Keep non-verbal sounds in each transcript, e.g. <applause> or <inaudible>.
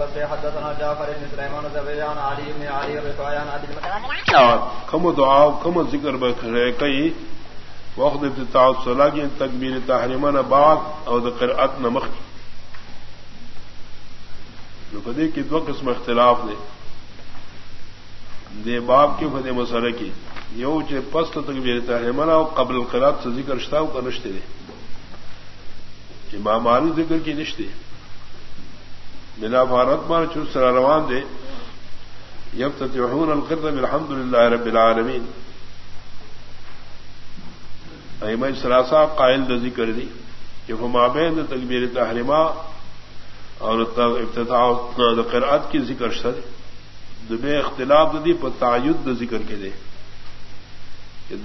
حدثنا کم دعا، کم ذکر بخرے کئی وقت ابتداء الصلاة کی تکبیر تحریمان بعد او ذکر ات نمخ کدی کی دو قسم اختلاف دے. دے باب کی فتح مسئلہ کی. یو چے پست تکبیر تحریمان او قبل القرات سے ذکر شتاو کا نشتے دے. امام علی ذکر کی نشتے. بلا بھارت مار چر سرا روان دے۔ یب تتحون الحمد للہ رب العالمین۔ احمد سراسا قائل د ذکر دی کہ مابین تکبیر تحریمہ اور افتتاح قرآت کی ذکر سر دبے اختلاف دی پر تعید ذکر کے دے۔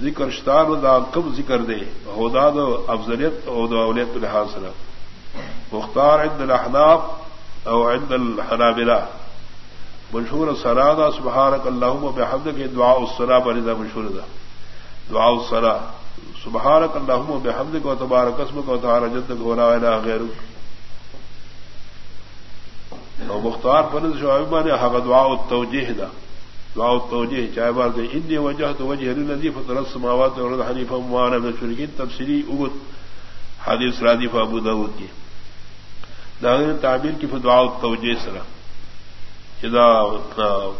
ذکر شتار دا کب ذکر دے۔ ہدا دو افضلیت او دو اولیت لحاظ مختار عند الاحناف او عند الحنابلہ. مشہور سرادا سبحانک اللہم بحمد کے دعا السلام بندا مشہور دا. دعا السلام سبحانک اللہم بحمد کو تبارک اسم کو تعالی جد کو لا الہ غیرک. او مختار پرد شعیب مانے، حق دعا التوجیہ دا. دعا التوجیہ، چاہے بار دے، انی وجہت وجہ للذی فطر السماوات والارض حنیفا وانا من الشرکین تفسیری اگت حدیث رادی ابو داود کی. داغن تعبیر کی فتوا توجہ سرا. جدا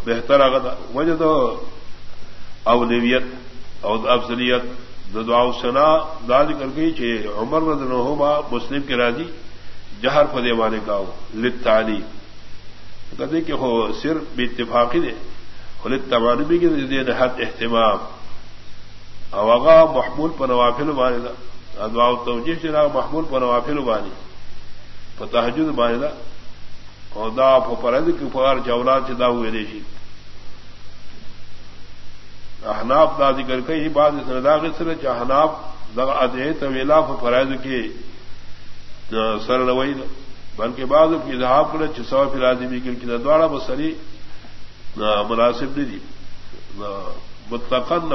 بہتر آگا وجہ تو اولویت اور افضلیت دعا سنا داد کر گئی چھ عمر رضن ہوما مسلم کے راضی جہر فدے والے کا لت تعلی کہتے کہ ہو صرف بھی اتفاقی دے لت کے دے نہت اہتمام اوغا محمول پر نوافل بانے دا دعا توجہ چنا محمول پر نوافل بانی فتحجد باندھا اور دا. په پرد کی پار چولا چدا ہوئے دیشی احناف دا ذکر کئی بات اس ندا کے سر چاہناف ادے طویلا فرائض کے سر روئی بلکہ بعض کی اظہار کرے چسو فلازمی کی دوارا بسری مناسب نہیں دی متقن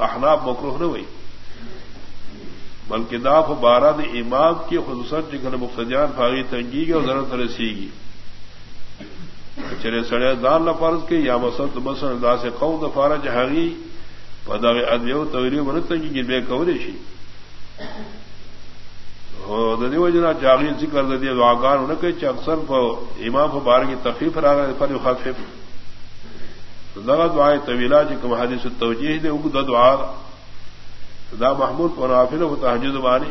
احناف مکروح نہ ہوئی بلکہ داف بارہ نے امام کی، خصوصاً جگہ مختجان فاغی تنگی گی اور ضرورت رسی گی۔ چلے سڑے دان نہ فرض کے یا مسد مسن دا سے قوم دفارہ جہاگی پدا ادو تغریب بن تنگی گی، بے قوری شی۔ ددی وجنا جاغی ذکر ددی دعاگان انہیں کہ اکثر امام بار کی تخفیف را گئے فر خفیف دغا طویلا جی کم حدیث توجیہ دے اگ دعا دا محمود کو نافل و تحجد بانی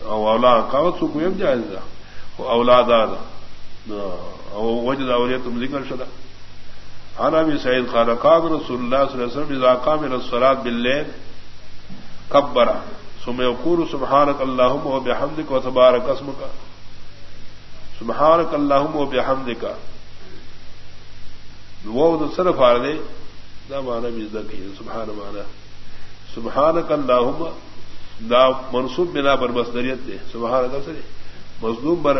او اولاد کاغذ سو کوئی جائز دا. او اولاد وجد اولیت تم ذکر شدہ. انا بھی سعید خان قاد رسول اللہ صلی اللہ علیہ وسلم اذا قام الى الصلاة بالليل كبر ثم يقول سبحانك اللهم وبحمدك وتبارك اسمك سبحانك اللهم وبحمدك وہ صرف آ دے دا مانا بھی ذکر سبحان مانا سبحان کا دا منصوب بنا پر مصدریت دے سبحان کا سر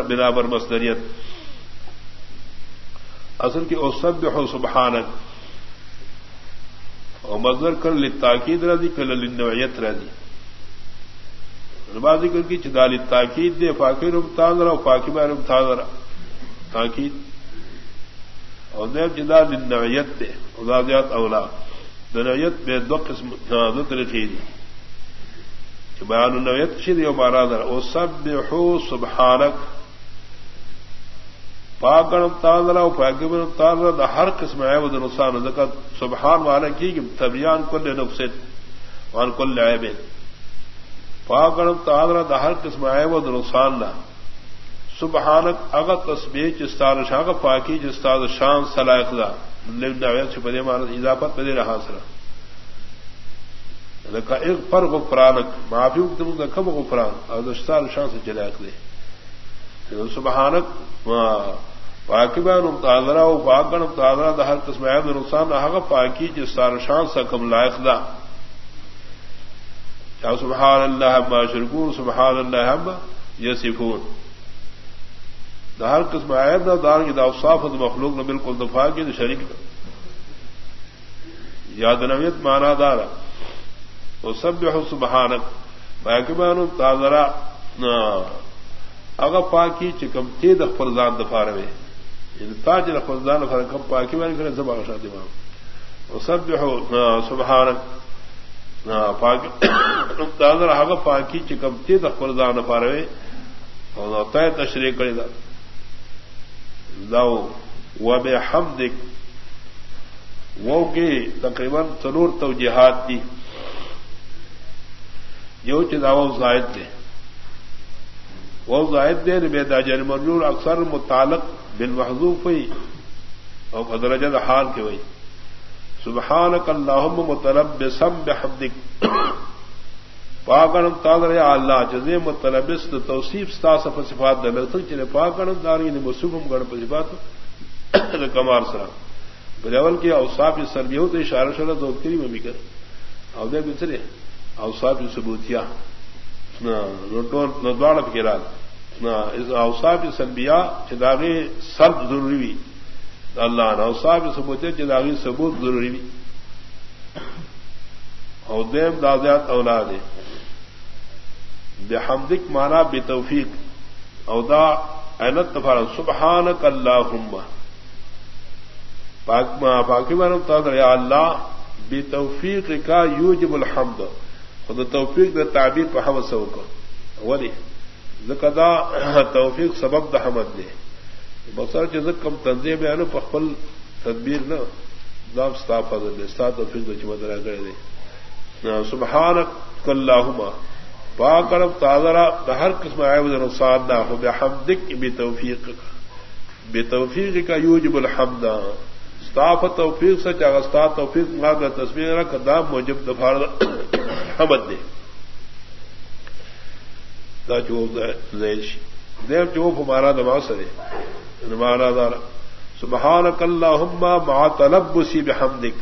بنا پر مصدریت۔ اصل کی اوسب ہو سبحانک۔ اور مزدور کر لی تاکید رہ دی، کل لنوعیت رہ دی۔ بازی کر کی چدال تاکید دے فاقی رم تازرا فاقی میں رم تازرا تاکید۔ اور دیو جدا لنوعیت دے ادادیات اولاد دنویت بے دو قسم دو طریقے دی بیان النویت شری و مارا در او سب بحو سبحانک پاکڑم تاندرا پاکم تاندرا دا ہر قسم ہے وہ نقصان ذکر سبحان والا کی کہ تبیان کل نقصد وان کل عیب۔ پاکڑم تاندرا دا ہر قسم ہے وہ نقصان نہ سبحانک اگر تسبیح جستان شاہ پاکی جستان شان صلاح دا چھپے مان اضافت پدے رہا سر. ایک پر غفرانک، معافی کم غفران اور دشتار شان سے چلے دے. سبحانک پاکبان تازرا و پاکن تازرا دا ہر قسم عیب نقصان نہ پاکی جس سار شان سے کم لائق دا. سبحان اللہ ہم شرکون، سبحان اللہ ہم یسفون. ہر قسم عیب نہ دار کی داف مخلوق نے بالکل دفاع کی تو شریک یاد نویت مانا دارا وہ سب جو سبحانک باقی تازرا اگر پاکی چکم تے دفرزان دفاع رہے تاج رفضان فرقم پاکی والی کرے زبا شاد امام وسبح سبحانك۔ پاک تاظر حق پاکی چکم تی تخفرزان پاروے یعنی <coughs> اور تشریح کرے دا۔ لو و بے حمدک وہ کے تقریباً ترور توجیحات تھی جو چاو زائد دے وہ زائد دے بے داجر مرجور اکثر متعلق بن محضوف ہوئی اور بدرجد حال کے وئی سبحان اللہم مطلب بے سم بے حمدک یا اللہ جزے مطلبس توصیف ستا سف صفات دا دل چلے پاکڑم داری نے مصوفم گڑ صفات دا <coughs> کمار سرا بلیول کی اوساف سربی ہو تو اشارہ شرح دو کری میں بھی کر اودے بچرے اوساف ثبوتیا نہ کے رات اوساف سلبیا چداغی سب ضروری بھی اللہ نے اوساف ثبوت چداغی ثبوت ضروری بھی <coughs> اور دیم دادیات اولاد بے حمدک مانا بے توفیق. اودا اینت فارا سبحان اللہ پاکی مانم تادر یا اللہ، بے توفیق کا یوجب الحمد. خود توفیق دے تعبیر پہ ہم سو کو ولی زکدا <clears throat> توفیق سبب د حمد دے. بسر چزک کم تنظیم میں آنو پخل تدبیر نہ دام ستا فضل دے، ستا توفیق دے چمد رہ گئے دے. سبحانک اللہما پاکرم تازرا ہر قسم آئے وزن ساد نہ ہو بے حمدک بے توفیق بے توفیق کا یوجب الحمد۔ ستاف توفیق سچ اگستا توفیق ماد تصویر رکھ دام موجب دفار حمد دے۔ دا جواب زیش دیو جو ہمارا دما سرے مارا دارا سبحان اللہ ما طلب سی بحمدک۔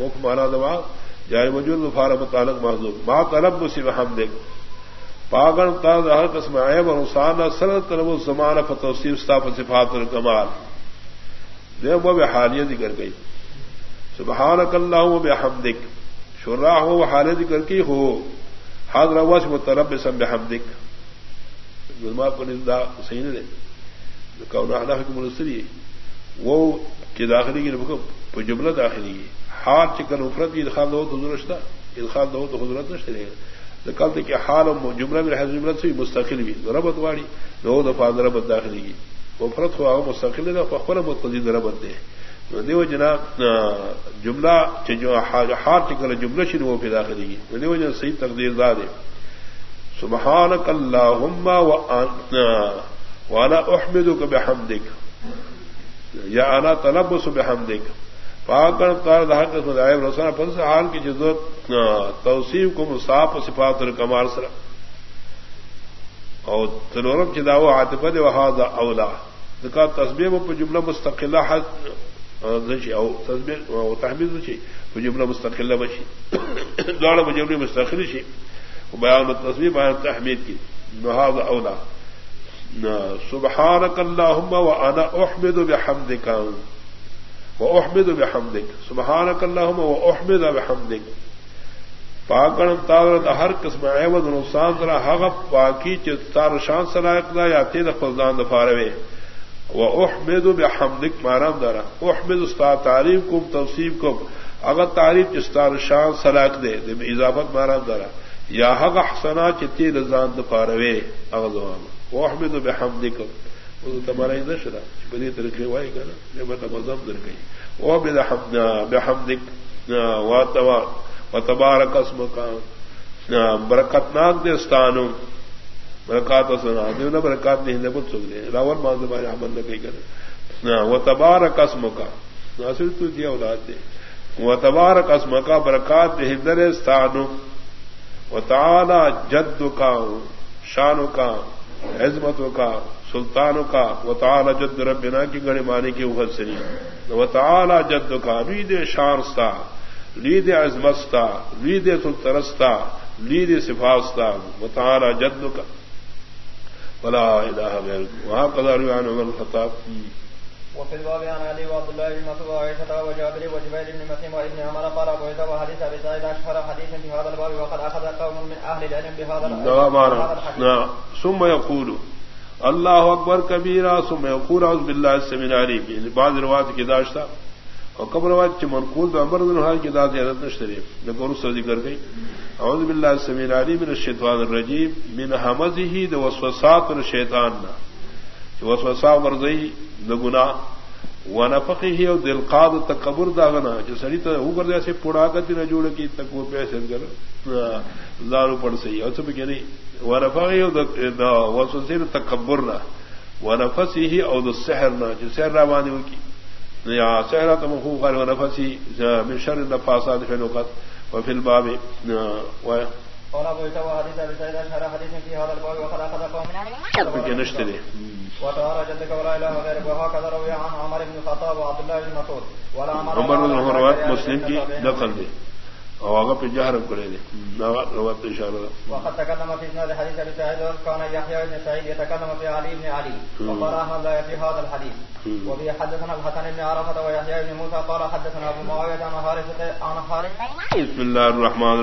وہ ہمارا دما جائے موجود مفار متعلق محضوب ما طلب سی بحمدک پاگن تاز ہر قسم عیب اور حسان سر طلب و الزمان فتوسیف صاف صفات الکمال دیو وہ حالیہ ذکر گئی. سبحان اللہ بحمدک. شراہ ہو حالیہ ذکر کی ہو. حاضر رواس مطلب سم بحمدک. ظلما کو نندا صحیح نے. کون اعلی حکم منصری وہ کہ داخلی کی رکم جملہ داخلی کی حال چکن افرت کی جی ادخال دو تو درست ادخال جی دو تو حضرت نشتے رہے۔ کل تھے کہ حال جملہ میں حضرت جملت سے مستقل بھی۔ ربت واڑی، دو دفعہ ربت داخلی کی۔ افرت ہوا مستقل ہے فخر متقدی ربت دے۔ دیو جنا جملہ جو ہار چکر جملہ شروع ہو پہ داخلی کی۔ دیو جنا صحیح تقدیر دار ہے سبحانك اللهم وانا احمدك بحمدك یا انا تلبس بحمدك پاکر تار دہا کے خدائے رسنا پن حال کی جزت توصیف کو مصاف صفات الکمال سر اور تنورم چداو عاطفت وہاد اولا۔ ذکا تصبیح پر جملہ مستقلہ حد او تصبیح تحمید بچی جملہ مستقلہ بچی دوڑا جملہ مستقل شی بیان تصویر بیان تحمید کی۔ نہاد اولا۔ سبحانك اللهم وانا احمد بحمدکا وہ بحمدك. واحمد بحمدك سبحانك اللهم واحمد بحمدك. پاکن تاغرت ہر قسم عیوض نقصان ذرا حق پاکی چار شان سلائق دا یا تید فضان دفاروے. و احمد بحمدک مارام دارا. احمد استا تعریف کم توصیف کم. اگر تعریف چستار شان سلائق دے دے اضافت مارام دارا. یا حق حسنا چتی رضان دفاروے، اغزوان. واحمد بحمدک تمہارا ہی نشرا بدی طریقے وائے گا نا مطلب مذہب در گئی۔ وہ بے حمد بے بحمدک و تبارک اسم کا برکت ناک دے استانو برکات سنا، دیو نہ برکات نہیں بت سک دے راول ماض ہمارے عمل نہ کہیں کرے۔ وہ تبارک اسم کا ناصر تو دیا اولاد دے۔ وہ تبارک اسم کا برکات ہندر استانو۔ و تعالی جد کا شان کا عزمت کا سلطان کا و تعالی جد ربنا کی گڑے مانے کی اہد سری و تعالی جد کا رید شانستا لید عزمستا لید سلطرستا لید سفاستا و تعالی جد کا ولا الہ غیر وہاں قدر عن خطاب وفي الباب عن علي وعبد الله بن مسعود وعائشة وجابر وجبير بن مسلم وابن عمر قال ابو عيسى وحديث ابي سعيد اشهر حديث في هذا الباب وقد اخذ قوم من اهل العلم بهذا الحديث ثم يقول اللہ اکبر کبیرا سم پورا بلّہ سمیناری یعنی بعض روایت کی داشتا اور کب روایت منقول تو امر الحال کی داد حضرت شریف نے گور سردی کر گئی، اعوذ باللہ سمیناری من الشیطان الرجیم، من حمد ہی د وسوسات الشیطان نہ وسوسا ورزئی نہ گناہ ونفقی ہی اور دل قاد تکبر داغنا جو سڑی تو اوپر جیسے پڑا کرتی نہ جوڑ کی تک وہ پیسے کر لارو پڑ سہی اور سب کہ نہیں ونفقی وسوسی تکبر نہ ونفسی ہی اور سحر نہ جو سحر روانی کی یا سحرا تو مخوف ونفسی من شر النفاسات فی الوقت وفي الباب. قال ابو حديث ابي سعيد اشهر حديث في هذا الباب وقد اخذ قوم من نشتري وتوارى جدك ولا اله غيرك وهكذا روي عن عمر بن الخطاب وعبد الله بن مسعود. ولا عمر بن الخطاب مسلم کی نقل دی. او پہ جہر کرے دے روات اشارہ وقد تكلم في اسناد حديث ابي سعيد كان يحيى بن سعيد يتكلم في علي بن علي. وقال احمد لا في هذا الحديث. وبه حدثنا الحسن بن عرفه ويحيى بن موسى قال حدثنا ابو معاويه عن حارثه عن حارث بسم الله الرحمن